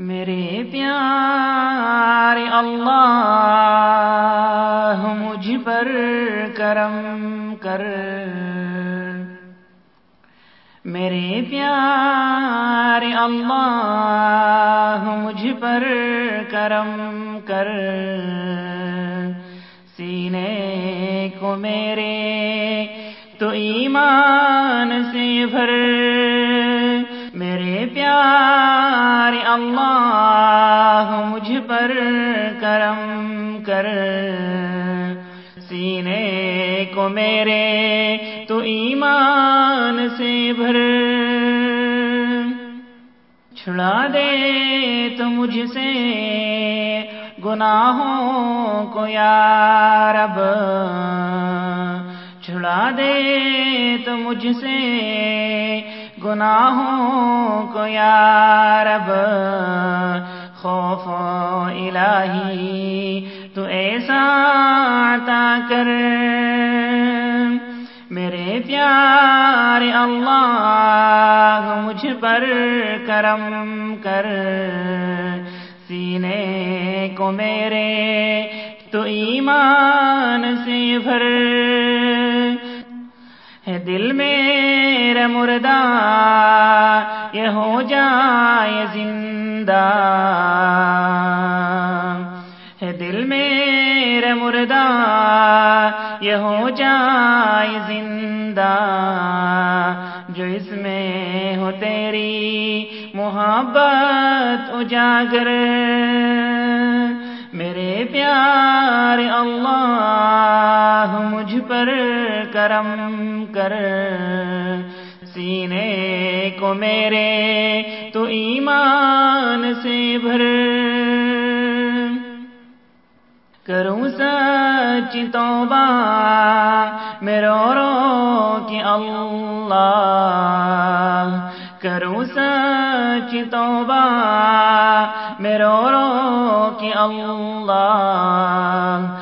میرے پیار اللہ، مجھ پر کرم کر۔ میرے پیار اللہ، مجھ پر کرم کر۔ سینے کو میرے تو ایمان سے بھر۔ میرے پیار، اللہ مجھ پر کرم کر۔ سینے کو میرے تو ایمان سے بھر۔ چھڑا دے تو مجھ سے گناہوں کو یا رب۔ چھڑا دے تو مجھ سے گناہوں کو یا رب، خوف الہی تو ایسا عطا کر۔ میرے پیار اللہ، مجھ پر کرم کر۔ سینے کو میرے تو ایمان سے بھر۔ ہے دل میں میرا مردہ، یہ ہو جائے زندہ۔ ہے دل میرا مردہ، یہ ہو جائے زندہ۔ جو اس میں ہو تیری محبت اجاگر، میرے پیار اللہ مجھ پر کرم کر۔ سینے کو میرے تو ایمان سے بھر۔ کروں سچ توبہ میرو رو کہ اللہ۔ کروں سچ توبہ میرو رو کہ اللہ۔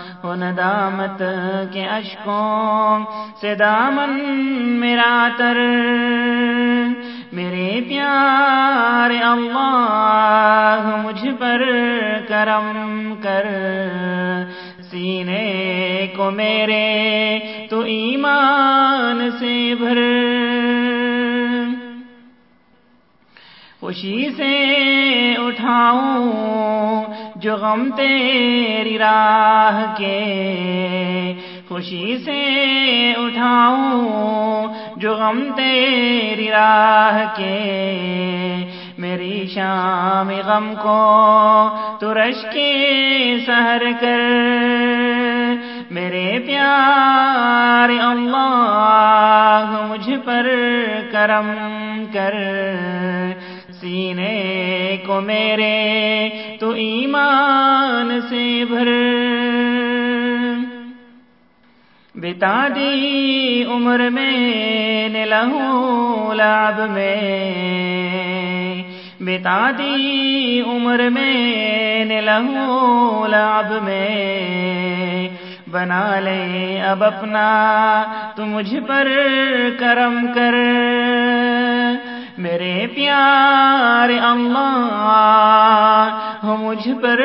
ندامت کے اشکوں سے دامن میرا تر۔ میرے پیار اللہ، مجھ پر کرم کر۔ سینے کو میرے تو ایمان سے بھر۔ خوشی سے اٹھاؤں جو غم تیری راہ کے خوشی سے اٹھاؤں، جو غم تیری راہ کے میری شام غم کو ترش کے سہر کر۔ میرے پیار اللہ، مجھ پر کرم کر۔ سینے کو میرے تو ایمان سے بھر۔ بتا دی عمر میں لہو لاب میں۔ بتا دی عمر میں لہو لاب میں۔ بنا لے اب اپنا تو مجھ پر کرم کر۔ میرے پیار اللہ مجھ پر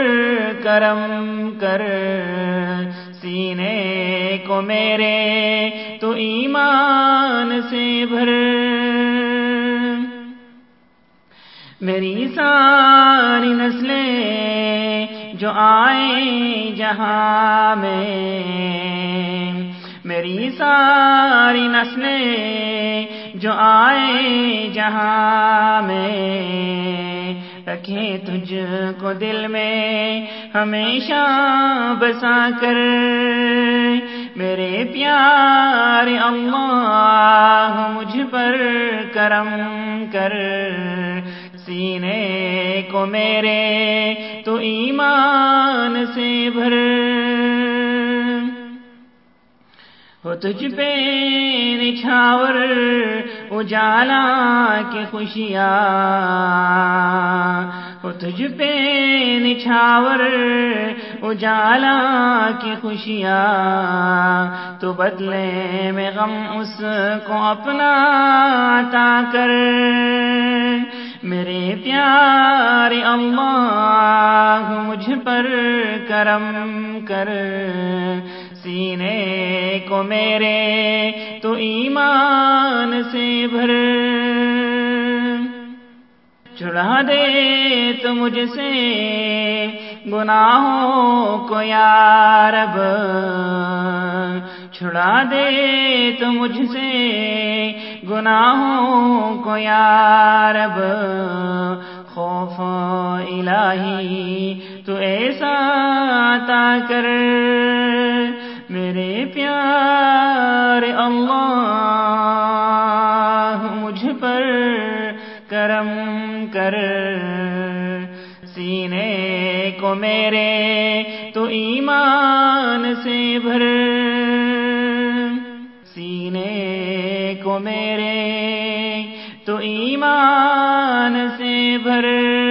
کرم کر، سینے کو میرے تو ایمان سے بھر۔ میری ساری نسلیں جو آئے جہاں میں میری ساری نسلیں جو آئے جہاں میں، رکھے تجھ کو دل میں ہمیشہ بسا کر۔ میرے پیار اللہ مجھ پر کرم کر۔ سینے کو میرے تو ایمان سے بھر۔ ہو تجھ پہ نچھاور اجالا کی خوشیاں۔ ہو تجھ پہ نچھاور اجالا کی خوشیاں۔ تو بدلے میں غم اس کو اپنا عطا کر۔ میرے پیارے اللہ، مجھ پر کرم کر۔ سینے کو میرے تو ایمان سے بھر۔ چڑھا دے تو مجھ سے گناہوں کو یارب چھڑا دے تو مجھ سے گناہوں کو یارب خوف الہی تو ایسا عطا کر۔ میرے پیار اللہ، مجھ پر کرم کر۔ سینے کو میرے تو ایمان سے بھر۔ سینے کو میرے تو ایمان سے بھر۔